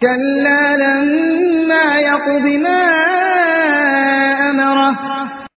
كلا لما يقض ما أمره.